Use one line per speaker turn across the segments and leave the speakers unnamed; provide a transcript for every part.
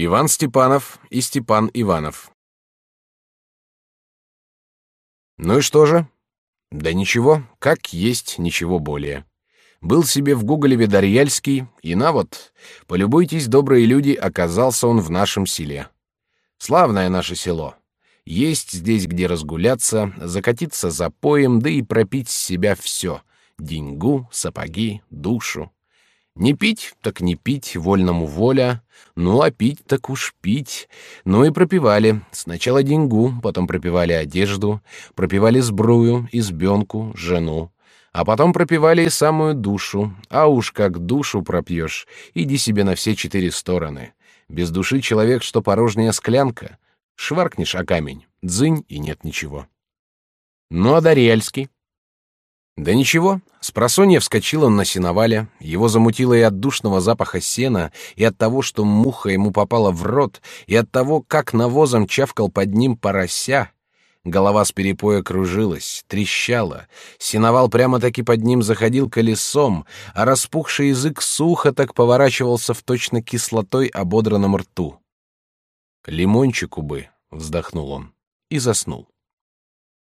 Иван Степанов и Степан Иванов. Ну и что же? Да ничего, как есть, ничего более. Был себе в Гуголеве Дарьяльский, и на вот, полюбуйтесь, добрые люди, оказался он в нашем селе. Славное наше село. Есть здесь где разгуляться, закатиться за поем, да и пропить с себя все — деньгу, сапоги, душу. Не пить, так не пить, вольному воля. Ну, а пить, так уж пить. Ну и пропивали. Сначала деньгу, потом пропивали одежду, пропивали сбрую, избенку, жену. А потом пропивали и самую душу. А уж как душу пропьешь, иди себе на все четыре стороны. Без души человек, что порожняя склянка. Шваркнешь о камень, дзынь, и нет ничего. Ну, а Дарьяльский? Да ничего, с просонья вскочил он на сеновале, его замутило и от душного запаха сена, и от того, что муха ему попала в рот, и от того, как навозом чавкал под ним порося. Голова с перепоя кружилась, трещала, сеновал прямо-таки под ним заходил колесом, а распухший язык сухо так поворачивался в точно кислотой ободранном рту. «Лимончику бы», — вздохнул он, и заснул.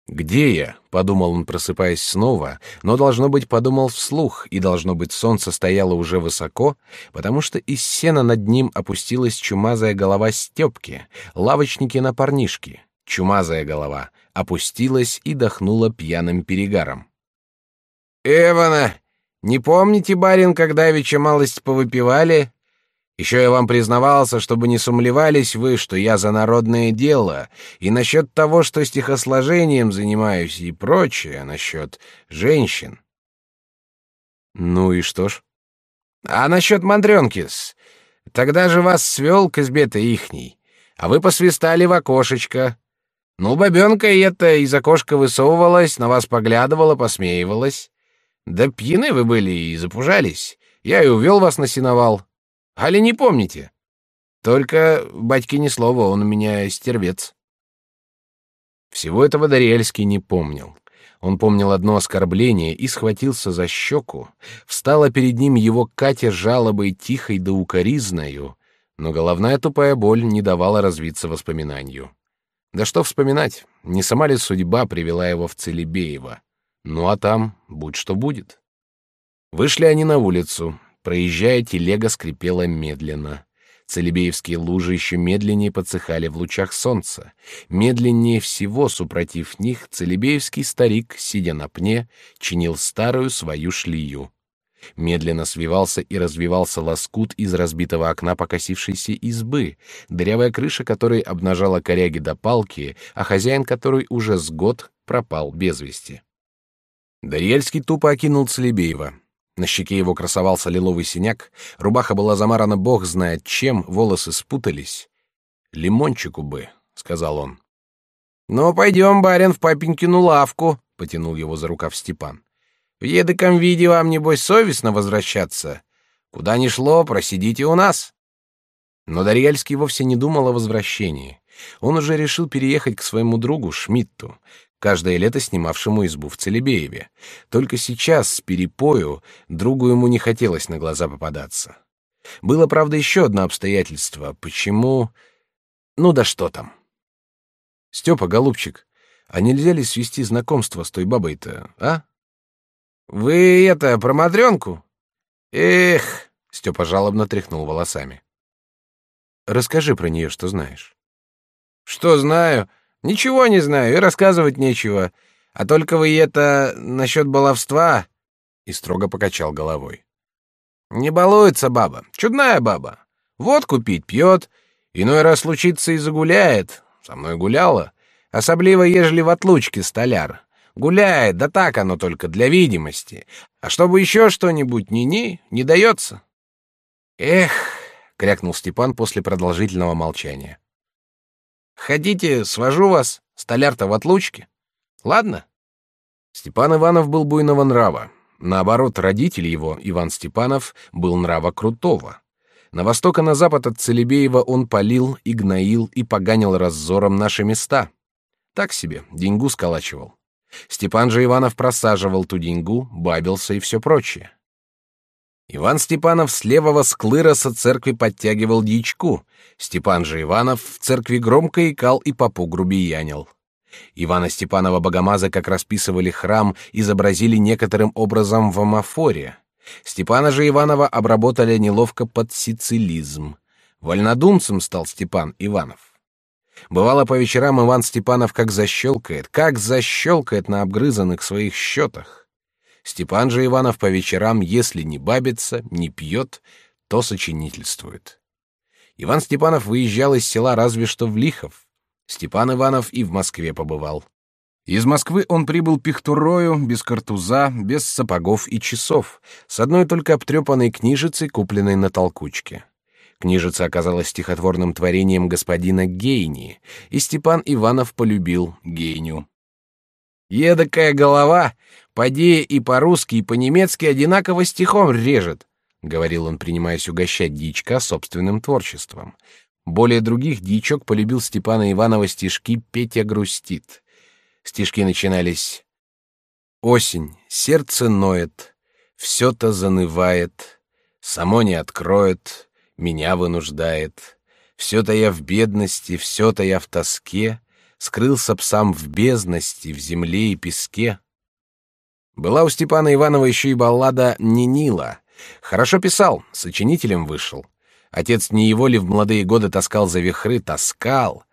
«Где я?» — подумал он, просыпаясь снова, но, должно быть, подумал вслух, и, должно быть, солнце стояло уже высоко, потому что из сена над ним опустилась чумазая голова Степки, лавочники на парнишке. Чумазая голова опустилась и дохнула пьяным перегаром.
«Эвана, не помните, барин, когда вече малость повыпивали?» Еще я вам признавался, чтобы не сумлевались вы, что я за народное дело, и насчет того, что стихосложением занимаюсь, и прочее, насчет женщин.
Ну и что ж?
А насчет мандренки-с? Тогда же вас свел к избе-то ихней, а вы посвистали в окошечко. Ну, бабенка эта из окошка высовывалась, на вас поглядывала, посмеивалась. Да пьяны вы были и запужались. Я и увел вас на сеновал. Али не помните? Только, батьки ни слова, он у меня стервец.
Всего этого Дариэльский не помнил. Он помнил одно оскорбление и схватился за щеку. Встала перед ним его Катя жалобой тихой да укоризною, но головная тупая боль не давала развиться воспоминанию. Да что вспоминать, не сама ли судьба привела его в Целебеево? Ну а там будь что будет. Вышли они на улицу, Проезжая, телега скрипела медленно. Целебеевские лужи еще медленнее подсыхали в лучах солнца. Медленнее всего, супротив них, целебеевский старик, сидя на пне, чинил старую свою шлию. Медленно свивался и развивался лоскут из разбитого окна покосившейся избы, дырявая крыша которой обнажала коряги до палки, а хозяин которой уже с год пропал без вести. Дарьельский тупо окинул Целебеева. На щеке его красовался лиловый синяк, рубаха была замарана бог знает чем, волосы спутались. «Лимончику бы», — сказал он.
«Ну, пойдем, барин, в папенькину лавку», — потянул его за рукав Степан. «В едоком виде вам, небось, совестно возвращаться. Куда ни шло, просидите у нас».
Но Дарьяльский вовсе не думал о возвращении. Он уже решил переехать к своему другу Шмидту, каждое лето снимавшему избу в Целебееве. Только сейчас, с перепою, другу ему не хотелось на глаза попадаться. Было, правда, еще одно обстоятельство. Почему... Ну да что там. Степа, голубчик, а нельзя ли свести знакомство с той бабой-то, а?
Вы это, про Матрёнку? Эх, Степа жалобно тряхнул волосами.
Расскажи про нее, что знаешь.
Что знаю? Ничего не знаю и рассказывать нечего. А только вы это насчет баловства. И строго покачал головой. Не балуется баба, чудная баба. Вот купить пьет, иной раз случится и загуляет. Со мной гуляла, особливо ежели в отлучке столяр. Гуляет, да так оно только для видимости. А чтобы еще что-нибудь ни-ни, не дается. Эх, крякнул Степан после продолжительного молчания. Хотите, свожу вас, столяр-то в отлучке. Ладно?
Степан Иванов был буйного нрава. Наоборот, родитель его, Иван Степанов, был нрава крутого. На восток и на запад от Целебеева он полил и гноил и поганил раззором наши места. Так себе, деньгу сколачивал. Степан же Иванов просаживал ту деньгу, бабился и все прочее. Иван Степанов с левого склыроса церкви подтягивал дичку, Степан же Иванов в церкви громко икал и попу грубиянил. Ивана Степанова Богомаза, как расписывали храм, изобразили некоторым образом в амофоре. Степана же Иванова обработали неловко под сицилизм. Вольнодумцем стал Степан Иванов. Бывало по вечерам Иван Степанов как защелкает, как защелкает на обгрызанных своих счетах. Степан же Иванов по вечерам, если не бабится, не пьет, то сочинительствует. Иван Степанов выезжал из села разве что в Лихов. Степан Иванов и в Москве побывал. Из Москвы он прибыл пихтурою, без картуза, без сапогов и часов, с одной только обтрепанной книжицей, купленной на толкучке. Книжица оказалась стихотворным творением господина Гейни, и Степан Иванов полюбил Гейню. «Едакая голова Поди и по-русски, и по-немецки одинаково стихом режет, говорил он, принимаясь угощать дичка собственным творчеством. Более других дичок полюбил Степана Иванова стишки «Петя грустит». Стишки начинались «Осень, сердце ноет, все-то занывает, само не откроет, меня вынуждает, все-то я в бедности, все-то я в тоске, скрылся псам в бездности, в земле и песке». Была у Степана Иванова еще и баллада «Нинила». Хорошо писал, сочинителем вышел. Отец не его ли в молодые годы таскал за вихры, таскал.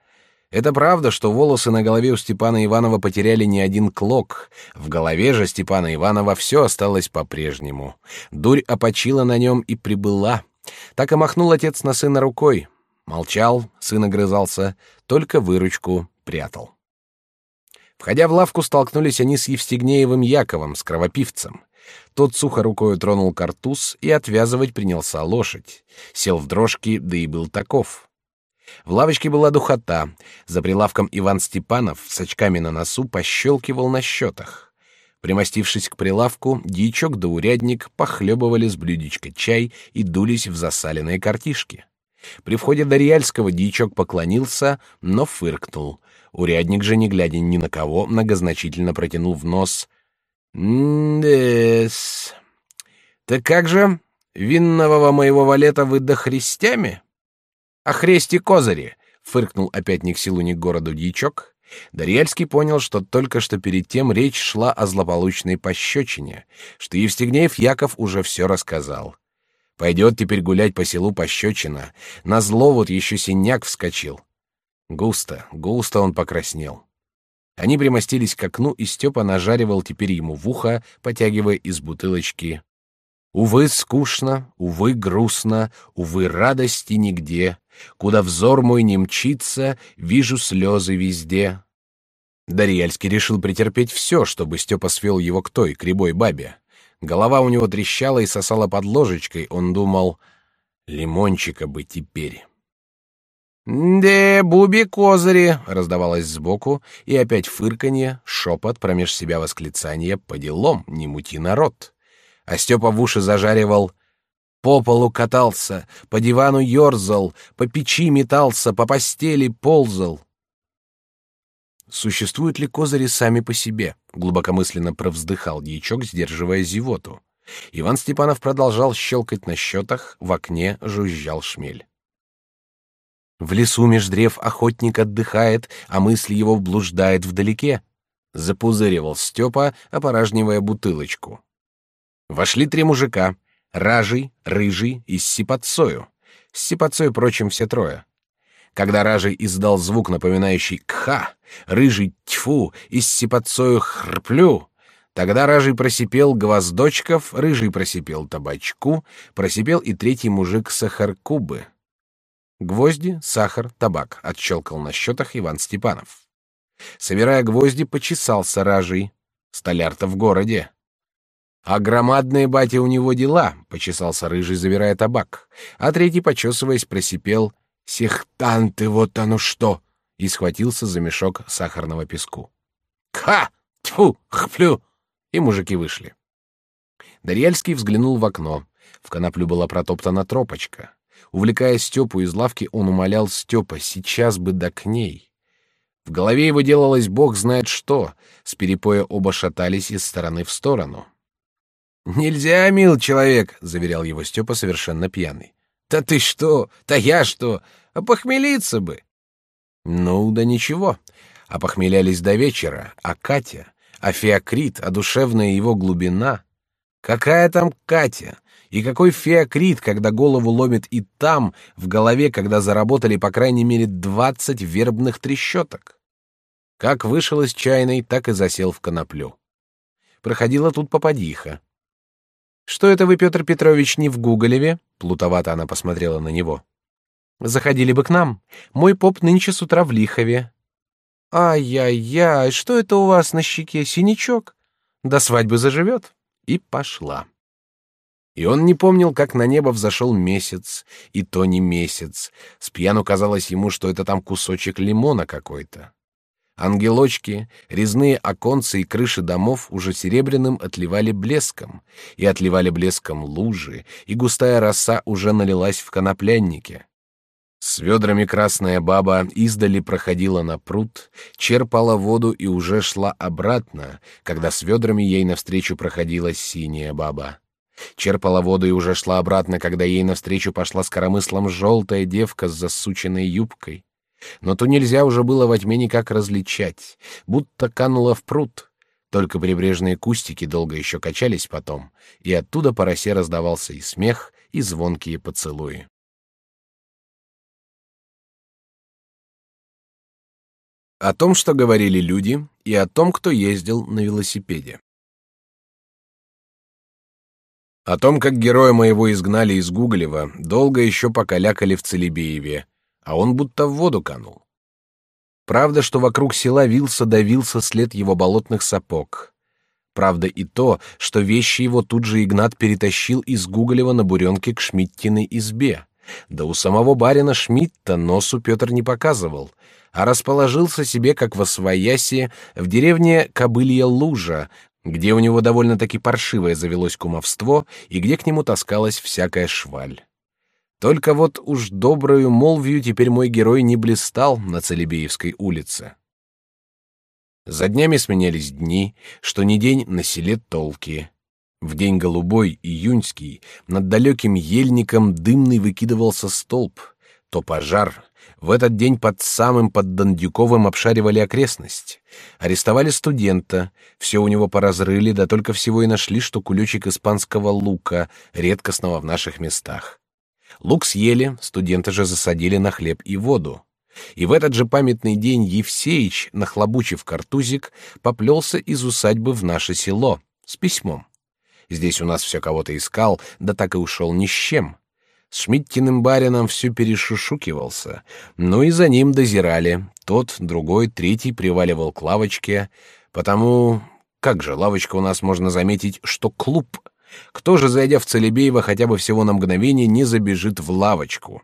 Это правда, что волосы на голове у Степана Иванова потеряли не один клок. В голове же Степана Иванова все осталось по-прежнему. Дурь опочила на нем и прибыла. Так и махнул отец на сына рукой. Молчал, сын огрызался, только выручку прятал. Входя в лавку, столкнулись они с Евстигнеевым Яковом, с кровопивцем. Тот сухо рукой тронул картуз и отвязывать принялся лошадь. Сел в дрожки, да и был таков. В лавочке была духота. За прилавком Иван Степанов с очками на носу пощелкивал на счетах. Примостившись к прилавку, дьячок да урядник похлебывали с блюдечка чай и дулись в засаленные картишки. При входе Дарьяльского дьячок поклонился, но фыркнул. Урядник же, не глядя ни на кого, многозначительно протянул в нос. «М-дес. Так как же, винного моего валета вы до христями?» «А хрести козыри!» — фыркнул опять ни к селу, ни к городу дьячок. Дарьяльский понял, что только что перед тем речь шла о злополучной пощечине, что Евстигнеев Яков уже все рассказал. Пойдет теперь гулять по селу пощечина. На зло вот еще синяк вскочил. Густо, густо он покраснел. Они примостились к окну, и Степа нажаривал теперь ему в ухо, потягивая из бутылочки. Увы, скучно, увы, грустно, увы, радости нигде. Куда взор мой не мчится, вижу слезы везде. Дарьяльский решил претерпеть все, чтобы Степа свел его к той, кривой бабе. Голова у него трещала и сосала под ложечкой. Он думал, лимончика бы теперь. «Де, буби козыри!» — раздавалось сбоку, и опять фырканье, шепот, промеж себя восклицание «по делам, не мути народ!» А Степа в уши зажаривал «по полу катался, по дивану ерзал, по печи метался, по постели ползал». Существуют ли козыри сами по себе? Глубокомысленно провздыхал дьячок, сдерживая зевоту. Иван Степанов продолжал щелкать на счетах, в окне жужжал шмель. В лесу меж древ охотник отдыхает, а мысль его блуждает вдалеке. Запузыривал Степа, опоражнивая бутылочку. Вошли три мужика: ражий, рыжий и сипацою. С сипацой, прочим, все трое. Когда ражий издал звук, напоминающий «кха», рыжий «тьфу» и сипацою «хрплю», Тогда ражий просипел гвоздочков, рыжий просипел табачку, просипел и третий мужик сахаркубы. Гвозди, сахар, табак, отщелкал на счетах Иван Степанов. Собирая гвозди, почесался ражий. Столяр-то в городе. А громадные батя у него дела, почесался рыжий, забирая табак. А третий, почесываясь, просипел «Сехтанты, вот оно что!» и схватился за мешок сахарного песку. «Ха! Тьфу! Хплю!» И мужики вышли. Дарьяльский взглянул в окно. В коноплю была протоптана тропочка. Увлекая Степу из лавки, он умолял Степа, сейчас бы да к ней. В голове его делалось бог знает что, с перепоя оба шатались из стороны в сторону.
Нельзя, мил человек, заверял его Степа совершенно пьяный. Да ты что? Да я что? А похмелиться бы. Ну да ничего. А похмелялись до вечера, а Катя, а Феокрит, а душевная его глубина. Какая там Катя? И какой феокрит, когда голову ломит и там, в голове, когда заработали по крайней мере двадцать вербных трещоток. Как вышел из чайной, так и засел в коноплю. Проходила тут попадиха. Что это вы, Петр Петрович, не в Гуголеве? Плутовато она посмотрела на него. Заходили бы к нам. Мой поп нынче с утра в Лихове. Ай-яй-яй, что это у вас на щеке, синячок? До свадьбы заживет. И пошла. И он не помнил, как на небо взошел месяц, и то не месяц. С пьяну казалось ему, что это там кусочек лимона какой-то. Ангелочки, резные оконцы и крыши домов уже серебряным отливали блеском, и отливали блеском лужи, и густая роса уже налилась в конопляннике. С ведрами красная баба издали проходила на пруд, черпала воду и уже шла обратно, когда с ведрами ей навстречу проходила синяя баба. Черпала воду и уже шла обратно, когда ей навстречу пошла с коромыслом желтая девка с засученной юбкой. Но то нельзя уже было во тьме никак различать, будто канула в пруд. Только прибрежные кустики долго еще качались потом, и оттуда по росе раздавался и смех, и звонкие поцелуи. О том, что говорили люди, и о том, кто ездил на велосипеде. О том, как героя моего изгнали из Гуголева, долго еще покалякали в Целебееве, а он будто в воду канул. Правда, что вокруг села вился давился след его болотных сапог. Правда и то, что вещи его тут же Игнат перетащил из Гуголева на буренке к Шмидтиной избе. Да у самого барина Шмидта носу Петр не показывал, а расположился себе, как во свояси, в деревне Кобылья Лужа, где у него довольно-таки паршивое завелось кумовство и где к нему таскалась всякая шваль. Только вот уж добрую молвью теперь мой герой не блистал на Целебеевской улице. За днями сменялись дни, что не день на селе Толки. В день голубой, июньский, над далеким ельником дымный выкидывался столб, то пожар, в этот день под самым под Дондюковым обшаривали окрестность. Арестовали студента, все у него поразрыли, да только всего и нашли, что кулечек испанского лука, редкостного в наших местах. Лук съели, студента же засадили на хлеб и воду. И в этот же памятный день Евсеич, нахлобучив картузик, поплелся из усадьбы в наше село с письмом. Здесь у нас все кого-то искал, да так и ушел ни с чем. С Шмидтиным барином все перешушукивался, ну и за ним дозирали. Тот, другой, третий приваливал к лавочке, потому... Как же, лавочка у нас можно заметить, что клуб. Кто же, зайдя в Целебеево хотя бы всего на мгновение, не забежит в лавочку?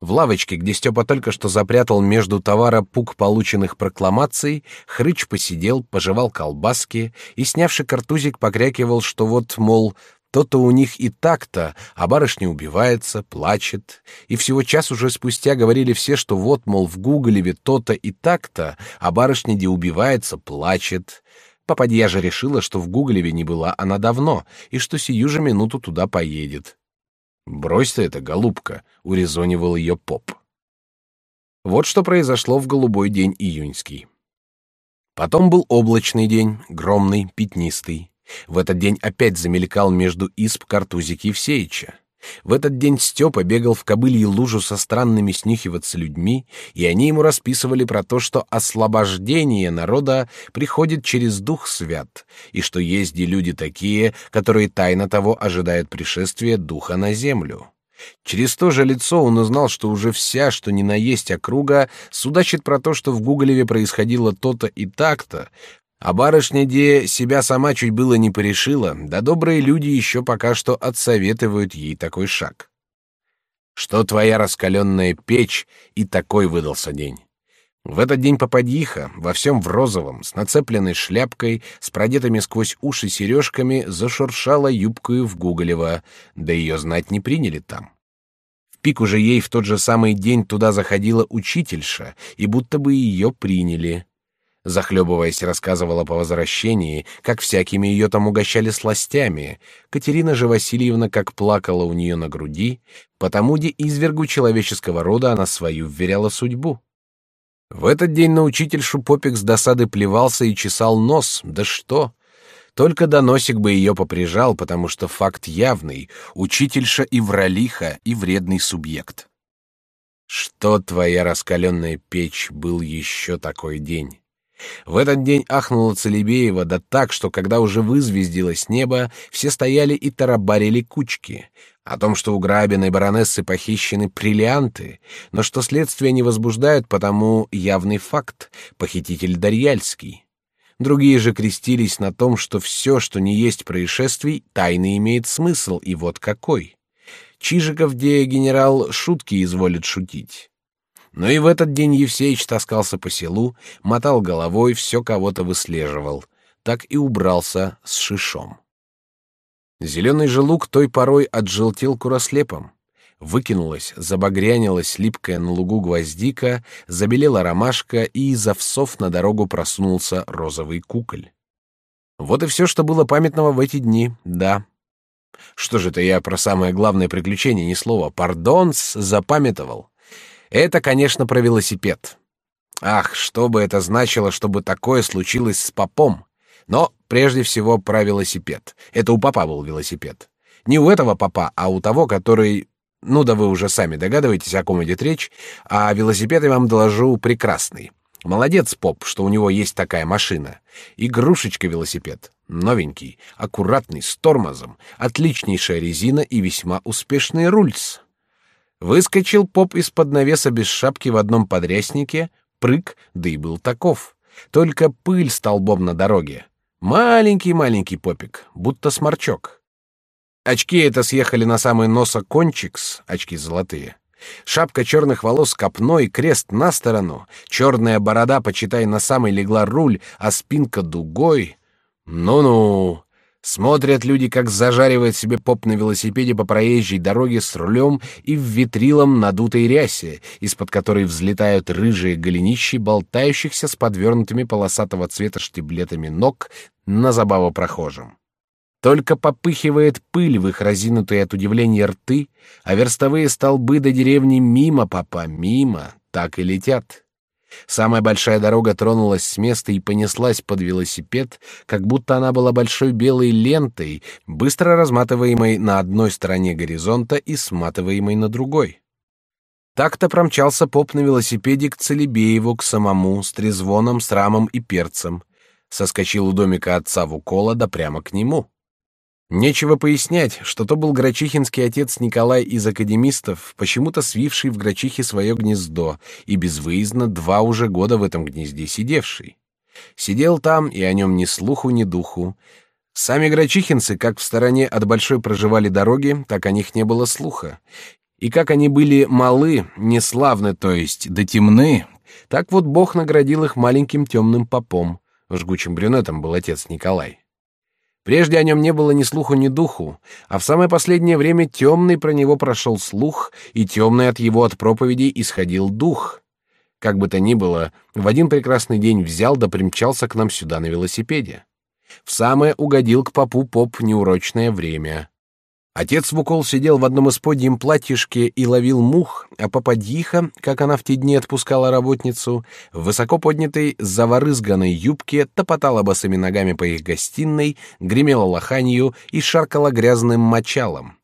В лавочке, где Степа только что запрятал между товара пук полученных прокламаций, Хрыч посидел, пожевал колбаски и, снявши картузик, покрякивал, что вот, мол, то-то у них и так-то, а барышня убивается, плачет, и всего час уже спустя говорили все, что вот, мол, в Гуголеве то-то и так-то, а барышня где убивается, плачет. Попадья же решила, что в Гуголеве не была она давно, и что сию же минуту туда поедет. «Брось ты это, голубка», — урезонивал ее поп. Вот что произошло в голубой день июньский. Потом был облачный день, громный, пятнистый. В этот день опять замелькал между исп картузик Евсеича. В этот день Степа бегал в кобылье лужу со странными снюхиваться людьми, и они ему расписывали про то, что освобождение народа приходит через Дух Свят, и что есть и люди такие, которые тайно того ожидают пришествия Духа на землю. Через то же лицо он узнал, что уже вся, что ни на есть округа, судачит про то, что в Гуголеве происходило то-то и так-то, а барышня Де себя сама чуть было не порешила, да добрые люди еще пока что отсоветуют ей такой шаг. Что твоя раскаленная печь, и такой выдался день. В этот день попадьиха, во всем в розовом, с нацепленной шляпкой, с продетыми сквозь уши сережками, зашуршала юбкою в Гуголева, да ее знать не приняли там. В пик уже ей в тот же самый день туда заходила учительша, и будто бы ее приняли —
Захлебываясь, рассказывала по возвращении, как всякими ее там угощали сластями. Катерина же Васильевна как плакала у нее на груди, потому де извергу человеческого рода она свою вверяла судьбу. В этот день на учительшу Попик с досады плевался и чесал нос, да что! Только доносик бы ее поприжал, потому что факт явный — учительша и вралиха, и вредный субъект. Что твоя раскаленная печь был еще такой день? В этот день ахнула Целебеева, да так, что когда уже вызвездилось небо, все стояли и тарабарили кучки. О том, что у грабиной баронессы похищены бриллианты, но что следствие не возбуждают, потому явный факт — похититель Дарьяльский. Другие же крестились на том, что все, что не есть происшествий, тайно имеет смысл, и вот какой. Чижиков, где генерал, шутки изволит шутить. Но и в этот день Евсеич таскался по селу, мотал головой, все кого-то выслеживал. Так и убрался с шишом. Зеленый же лук той порой отжелтел курослепом. Выкинулась, забагрянилась липкая на лугу гвоздика, забелела ромашка, и из овсов на дорогу проснулся розовый куколь. Вот и все, что было памятного в эти дни, да. Что же это я про самое главное приключение ни слова. Пардонс, запамятовал. Это, конечно, про велосипед. Ах, что бы это значило, чтобы такое случилось с попом? Но прежде всего про велосипед. Это у папа был велосипед. Не у этого папа, а у того, который... Ну да вы уже сами догадываетесь, о ком идет речь, а велосипед я вам доложу прекрасный. Молодец, поп, что у него есть такая машина. Игрушечка велосипед. Новенький, аккуратный, с тормозом, отличнейшая резина и весьма успешный рульс. Выскочил поп из-под навеса без шапки в одном подряснике, прыг, да и был таков. Только пыль столбом на дороге. Маленький-маленький попик, будто сморчок. Очки это съехали на самый носа кончикс, очки золотые. Шапка черных волос копной, крест на сторону, черная борода, почитай, на самой легла руль, а спинка дугой. Ну-ну, Смотрят люди, как зажаривает себе поп на велосипеде по проезжей дороге с рулем и в витрилом надутой рясе, из-под которой взлетают рыжие голенищи, болтающихся с подвернутыми полосатого цвета штиблетами ног на забаву прохожим. Только попыхивает пыль в их разинутые от удивления рты, а верстовые столбы до деревни мимо попа, мимо, так и летят. Самая большая дорога тронулась с места и понеслась под велосипед, как будто она была большой белой лентой, быстро разматываемой на одной стороне горизонта и сматываемой на другой. Так-то промчался поп на велосипеде к Целебееву, к самому, с трезвоном, с рамом и перцем. Соскочил у домика отца в укола, да прямо к нему. Нечего пояснять, что то был грачихинский отец Николай из академистов, почему-то свивший в грачихе свое гнездо и безвыездно два уже года в этом гнезде сидевший. Сидел там, и о нем ни слуху, ни духу. Сами грачихинцы, как в стороне от большой проживали дороги, так о них не было слуха. И как они были малы, неславны, то есть, да темны, так вот Бог наградил их маленьким темным попом. Жгучим брюнетом был отец Николай. Прежде о нем не было ни слуху, ни духу, а в самое последнее время темный про него прошел слух, и темный от его от проповедей исходил дух. Как бы то ни было, в один прекрасный день взял да примчался к нам сюда на велосипеде. В самое угодил к попу поп неурочное время. Отец Вукол сидел в одном из подием платьишке и ловил мух, а попадьиха, как она в те дни отпускала работницу, в высоко поднятой заворызганной юбке топотала босыми ногами по их гостиной, гремела лоханью и шаркала грязным мочалом.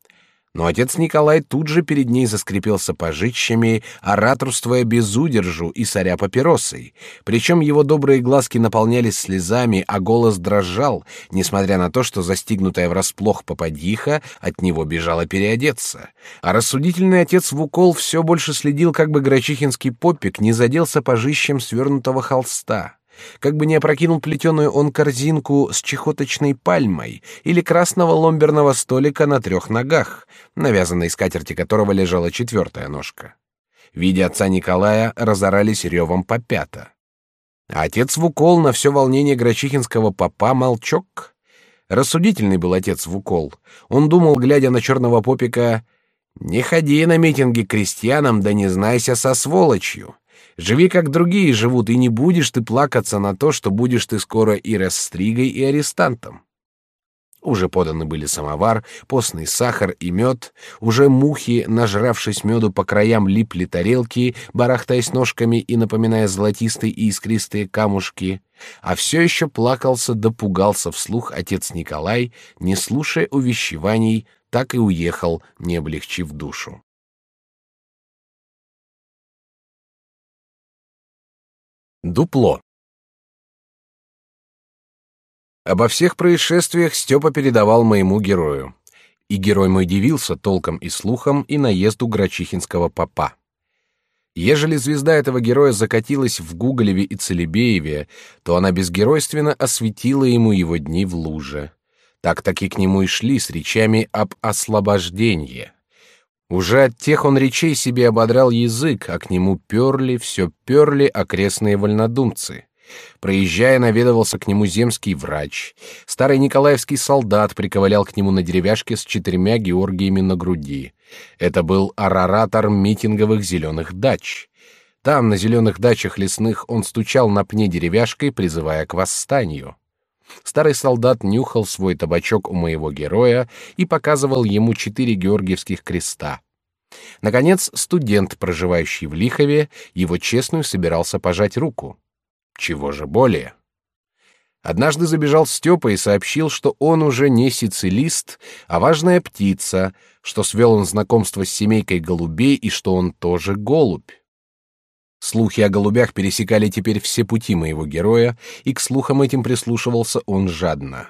Но отец Николай тут же перед ней заскрипел сапожищами, ораторствуя без удержу и соря папиросой. Причем его добрые глазки наполнялись слезами, а голос дрожал, несмотря на то, что застигнутая врасплох попадьиха от него бежала переодеться. А рассудительный отец Вукол все больше следил, как бы грачихинский попик не задел сапожищем свернутого холста как бы не опрокинул плетеную он корзинку с чехоточной пальмой или красного ломберного столика на трех ногах, навязанной скатерти которого лежала четвертая ножка. Видя отца Николая, разорались ревом по пята. А отец Вукол на все волнение грачихинского попа молчок. Рассудительный был отец Вукол. Он думал, глядя на черного попика, «Не ходи на митинги крестьянам, да не знайся со сволочью. Живи, как другие живут, и не будешь ты плакаться на то, что будешь ты скоро и расстригой, и арестантом. Уже поданы были самовар, постный сахар и мед, уже мухи, нажравшись меду по краям, липли тарелки, барахтаясь ножками и напоминая золотистые и искристые камушки, а все еще плакался да пугался вслух отец Николай, не слушая увещеваний, так и уехал, не облегчив душу. Дупло. Обо всех происшествиях Степа передавал моему герою. И герой мой дивился толком и слухам и наезду грачихинского попа. Ежели звезда этого героя закатилась в Гуголеве и Целебееве, то она безгеройственно осветила ему его дни в луже. Так-таки к нему и шли с речами об освобождении. Уже от тех он речей себе ободрал язык, а к нему перли, все перли окрестные вольнодумцы. Проезжая, наведывался к нему земский врач. Старый николаевский солдат приковылял к нему на деревяшке с четырьмя георгиями на груди. Это был араратор митинговых зеленых дач. Там, на зеленых дачах лесных, он стучал на пне деревяшкой, призывая к восстанию. Старый солдат нюхал свой табачок у моего героя и показывал ему четыре георгиевских креста. Наконец, студент, проживающий в Лихове, его честную собирался пожать руку. Чего же более? Однажды забежал Степа и сообщил, что он уже не сицилист, а важная птица, что свел он знакомство с семейкой голубей и что он тоже голубь. Слухи о голубях пересекали теперь все пути моего героя, и к слухам этим прислушивался он жадно.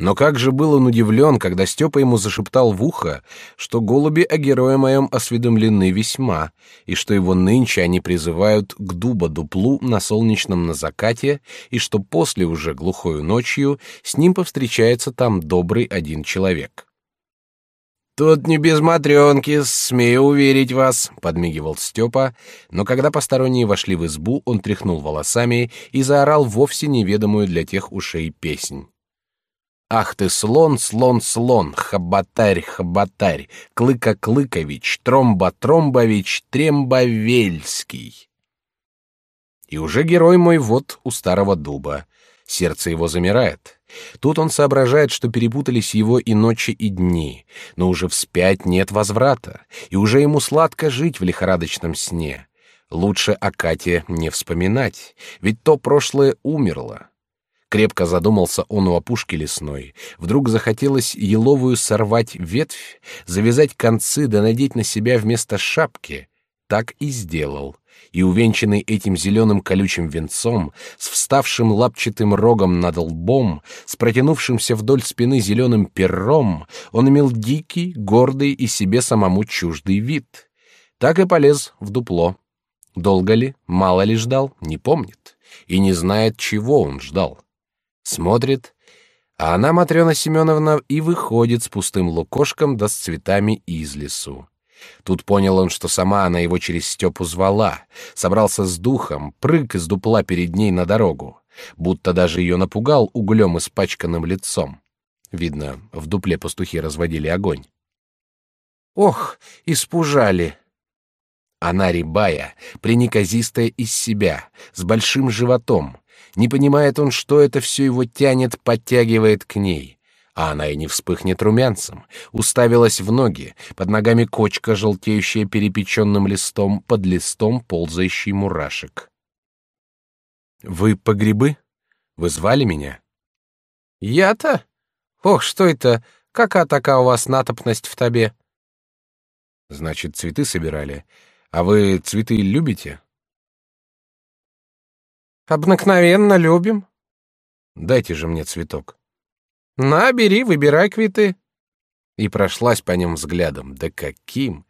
Но как же был он удивлен, когда Степа ему зашептал в ухо, что голуби о герое моем осведомлены весьма, и что его нынче они призывают к дуба-дуплу на солнечном на закате, и что после уже глухою ночью с ним повстречается там добрый один человек. «Тут не без матренки, смею уверить вас», — подмигивал Степа, но когда посторонние вошли в избу, он тряхнул волосами и заорал вовсе неведомую для тех ушей песнь. Ах ты слон, слон, слон, хоботарь, хоботарь, клыка Клыкович, тромба Тромбович, Трембовельский. И уже герой мой вот у старого дуба. Сердце его замирает. Тут он соображает, что перепутались его и ночи, и дни, но уже вспять нет возврата, и уже ему сладко жить в лихорадочном сне. Лучше о Кате не вспоминать, ведь то прошлое умерло. Крепко задумался он у опушки лесной. Вдруг захотелось еловую сорвать ветвь, завязать концы да надеть на себя вместо шапки. Так и сделал. И увенчанный этим зеленым колючим венцом, с вставшим лапчатым рогом над лбом, с протянувшимся вдоль спины зеленым пером, он имел дикий, гордый и себе самому чуждый вид. Так и полез в дупло. Долго ли, мало ли ждал, не помнит. И не знает, чего он ждал. Смотрит, а она, Матрена Семеновна, и выходит с пустым лукошком да с цветами из лесу. Тут понял он, что сама она его через Степу звала, собрался с духом, прыг из дупла перед ней на дорогу, будто даже ее напугал углем испачканным лицом. Видно, в дупле пастухи разводили огонь. «Ох, испужали!» Она рябая, приниказистая из себя, с большим животом, не понимает он, что это все его тянет, подтягивает к ней. А она и не вспыхнет румянцем. Уставилась в ноги, под ногами кочка, желтеющая перепеченным листом, под листом ползающий мурашек. «Вы по грибы? Вы звали меня?» «Я-то? Ох, что это? Какая такая у вас натопность в табе?» «Значит, цветы собирали. А вы цветы любите?» Обыкновенно любим. Дайте же мне цветок. На, бери, выбирай квиты. И прошлась по нем взглядом. Да каким!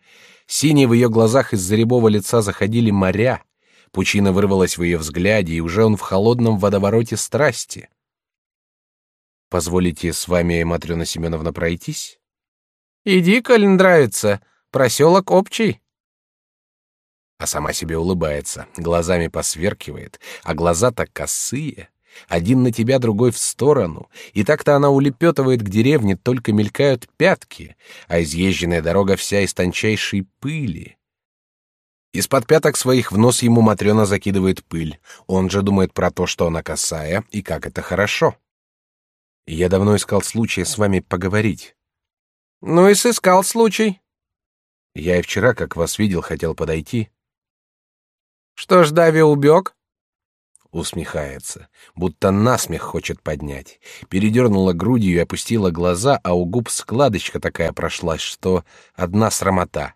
Синие в ее глазах из-за рябого лица заходили моря. Пучина вырвалась в ее взгляде, и уже он в холодном водовороте страсти. Позволите с вами, Матрена Семеновна, пройтись? Иди, коль нравится. Проселок общий а сама себе улыбается, глазами посверкивает, а глаза так косые. Один на тебя, другой в сторону, и так-то она улепетывает к деревне, только мелькают пятки, а изъезженная дорога вся из тончайшей пыли. Из-под пяток своих в нос ему Матрена закидывает пыль. Он же думает про то, что она косая, и как это хорошо. Я давно искал случая с вами поговорить.
Ну и сыскал случай.
Я и вчера, как вас видел, хотел подойти.
Что ж, Дави убег?
Усмехается, будто насмех хочет поднять. Передернула грудью и опустила глаза, а у губ складочка такая прошлась, что одна срамота.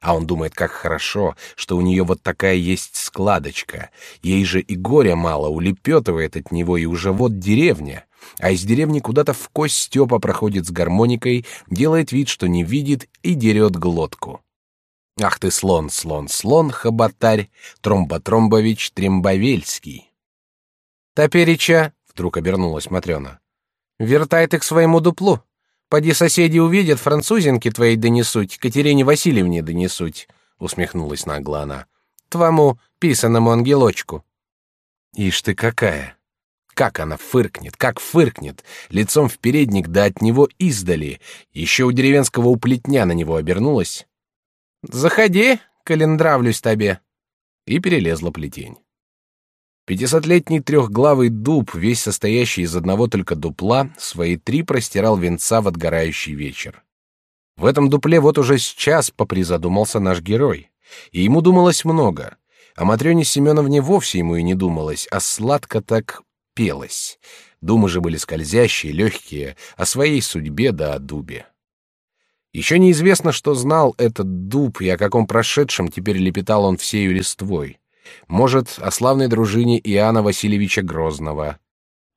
А он думает, как хорошо, что у нее вот такая есть складочка. Ей же и горя мало, улепетывает от него, и уже вот деревня. А из деревни куда-то в кость Степа проходит с гармоникой, делает вид, что не видит, и дерет глотку. Ах ты слон, слон, слон, хоботарь, тромботромбович Трембовельский.
Топереча, вдруг обернулась Матрена, вертай ты к своему дуплу. Поди соседи увидят, французинки твои донесуть, Катерине Васильевне донесуть, усмехнулась нагло она. Твому писаному ангелочку.
Ишь ты какая! Как она фыркнет, как фыркнет, лицом в передник, да от него издали. Еще у деревенского уплетня на него обернулась.
Заходи, календравлюсь тебе.
И перелезла плетень. Пятисотлетний трехглавый дуб, весь состоящий из одного только дупла, свои три простирал венца в отгорающий вечер. В этом дупле вот уже сейчас попризадумался наш герой. И ему думалось много. О Матрёне Семеновне вовсе ему и не думалось, а сладко так пелось. Думы же были скользящие, легкие, о своей судьбе да о дубе. Еще неизвестно, что знал этот дуб и о каком прошедшем теперь лепетал он всею листвой. Может, о славной дружине Иоанна Васильевича Грозного.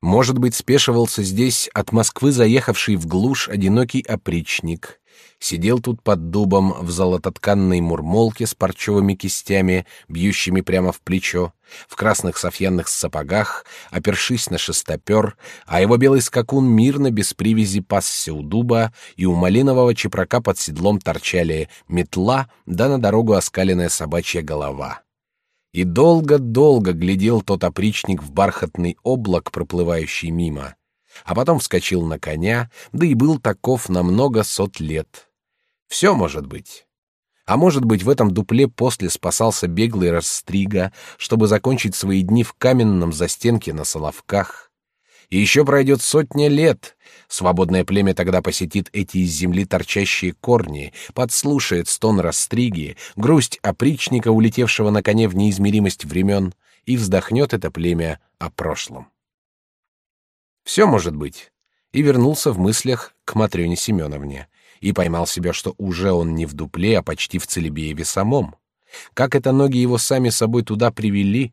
Может быть, спешивался здесь от Москвы заехавший в глушь одинокий опричник сидел тут под дубом в золототканной мурмолке с парчевыми кистями, бьющими прямо в плечо, в красных софьянных сапогах, опершись на шестопер, а его белый скакун мирно без привязи пасся у дуба, и у малинового чепрака под седлом торчали метла, да на дорогу оскаленная собачья голова. И долго-долго глядел тот опричник в бархатный облак, проплывающий мимо, а потом вскочил на коня, да и был таков на много сот лет. Все может быть. А может быть, в этом дупле после спасался беглый Растрига, чтобы закончить свои дни в каменном застенке на Соловках. И еще пройдет сотня лет. Свободное племя тогда посетит эти из земли торчащие корни, подслушает стон Растриги, грусть опричника, улетевшего на коне в неизмеримость времен, и вздохнет это племя о прошлом. Все может быть. И вернулся в мыслях к Матрёне Семеновне и поймал себя, что уже он не в дупле, а почти в Целебееве самом. Как это ноги его сами собой туда привели?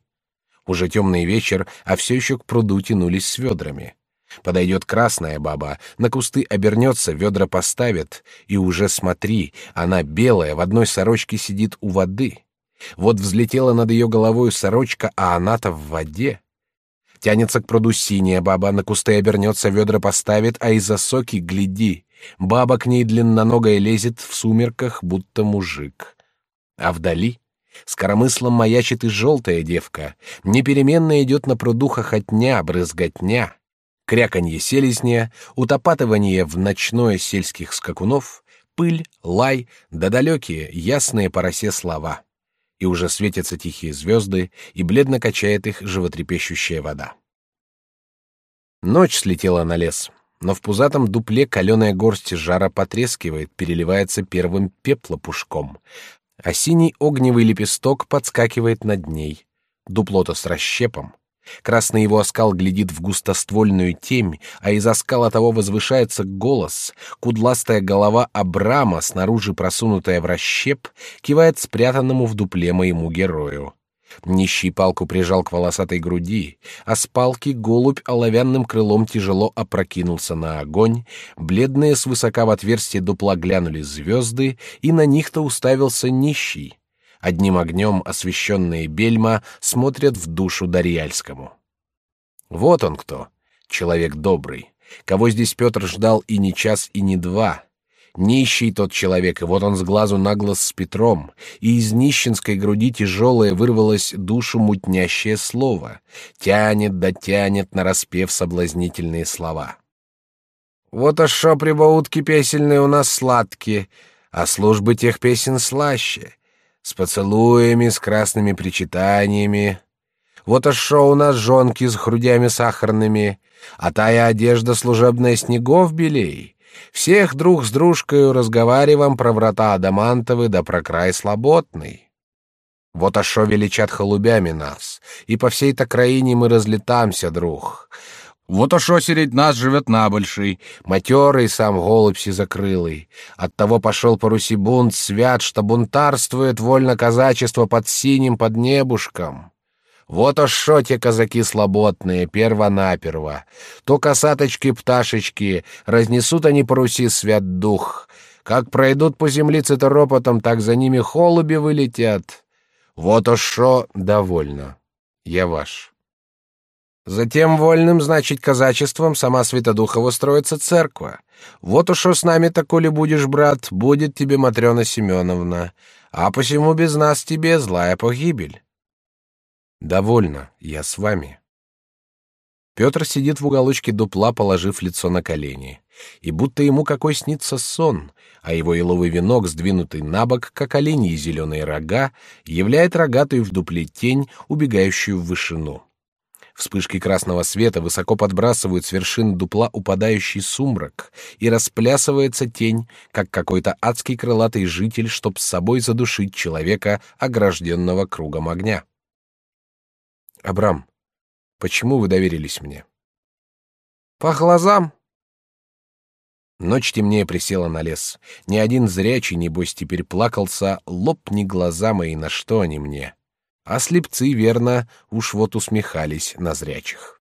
Уже темный вечер, а все еще к пруду тянулись с ведрами. Подойдет красная баба, на кусты обернется, ведра поставит, и уже смотри, она белая, в одной сорочке сидит у воды. Вот взлетела над ее головой сорочка, а она-то в воде. Тянется к пруду синяя баба, на кусты обернется, ведра поставит, а из-за соки гляди. Баба к ней длинноногая лезет в сумерках, будто мужик. А вдали с коромыслом маячит и желтая девка. Непеременно идет на пруду хохотня, брызготня. Кряканье селезня, утопатывание в ночное сельских скакунов, пыль, лай, да далекие, ясные по росе слова. И уже светятся тихие звезды, и бледно качает их животрепещущая вода. Ночь слетела на лес но в пузатом дупле каленая горсть жара потрескивает, переливается первым пеплопушком, а синий огневый лепесток подскакивает над ней. Дупло-то с расщепом. Красный его оскал глядит в густоствольную темь, а из оскала того возвышается голос. Кудластая голова Абрама, снаружи просунутая в расщеп, кивает спрятанному в дупле моему герою. Нищий палку прижал к волосатой груди, а с палки голубь оловянным крылом тяжело опрокинулся на огонь, бледные свысока в отверстие дупла глянули звезды, и на них-то уставился нищий. Одним огнем освещенные бельма смотрят в душу Дарьяльскому. Вот он кто, человек добрый, кого здесь Петр ждал и не час, и не два — Нищий тот человек, и вот он с глазу на глаз с Петром, и из нищенской груди тяжелое вырвалось душу мутнящее слово, тянет да тянет на распев соблазнительные слова. Вот а шо прибаутки песельные у нас сладкие, а службы тех песен слаще.
с поцелуями, с красными причитаниями. Вот аж шо у нас жонки с грудями сахарными, а тая одежда служебная снегов белей. Всех друг с дружкою разговариваем про врата адамантовы да про край слаботный. Вот аж шо величат холубями нас, и по всей-то краине мы разлетамся, друг. Вот ошо середь нас живет набольший, матерый сам голубь сизокрылый. Оттого пошел по Руси бунт свят, что бунтарствует вольно казачество под синим под Вот ошо те казаки слаботные, перво-наперво. То косаточки-пташечки, разнесут они по Руси свят дух. Как пройдут по земле цитаропотом, так за ними холуби вылетят. Вот ошо довольно. Я ваш. Затем вольным, значит, казачеством сама Святодухова строится церква. Вот уж с нами таколи будешь, брат, будет тебе Матрена Семеновна, а посему без нас тебе злая погибель. Довольно, я с вами. Петр сидит в уголочке дупла, положив лицо на колени, и будто ему какой снится сон, а его еловый венок, сдвинутый на бок, как оленьи зеленые рога, являет рогатую в дупле тень, убегающую в вышину. Вспышки красного света высоко подбрасывают с вершин дупла упадающий сумрак, и расплясывается тень, как какой-то адский крылатый житель, чтоб с собой задушить человека, огражденного кругом огня. Абрам, почему вы доверились мне? По глазам. Ночь темнее присела на лес. Ни один зрячий, небось, теперь плакался, лопни глаза мои, на что они мне а слепцы, верно, уж вот усмехались на зрячих.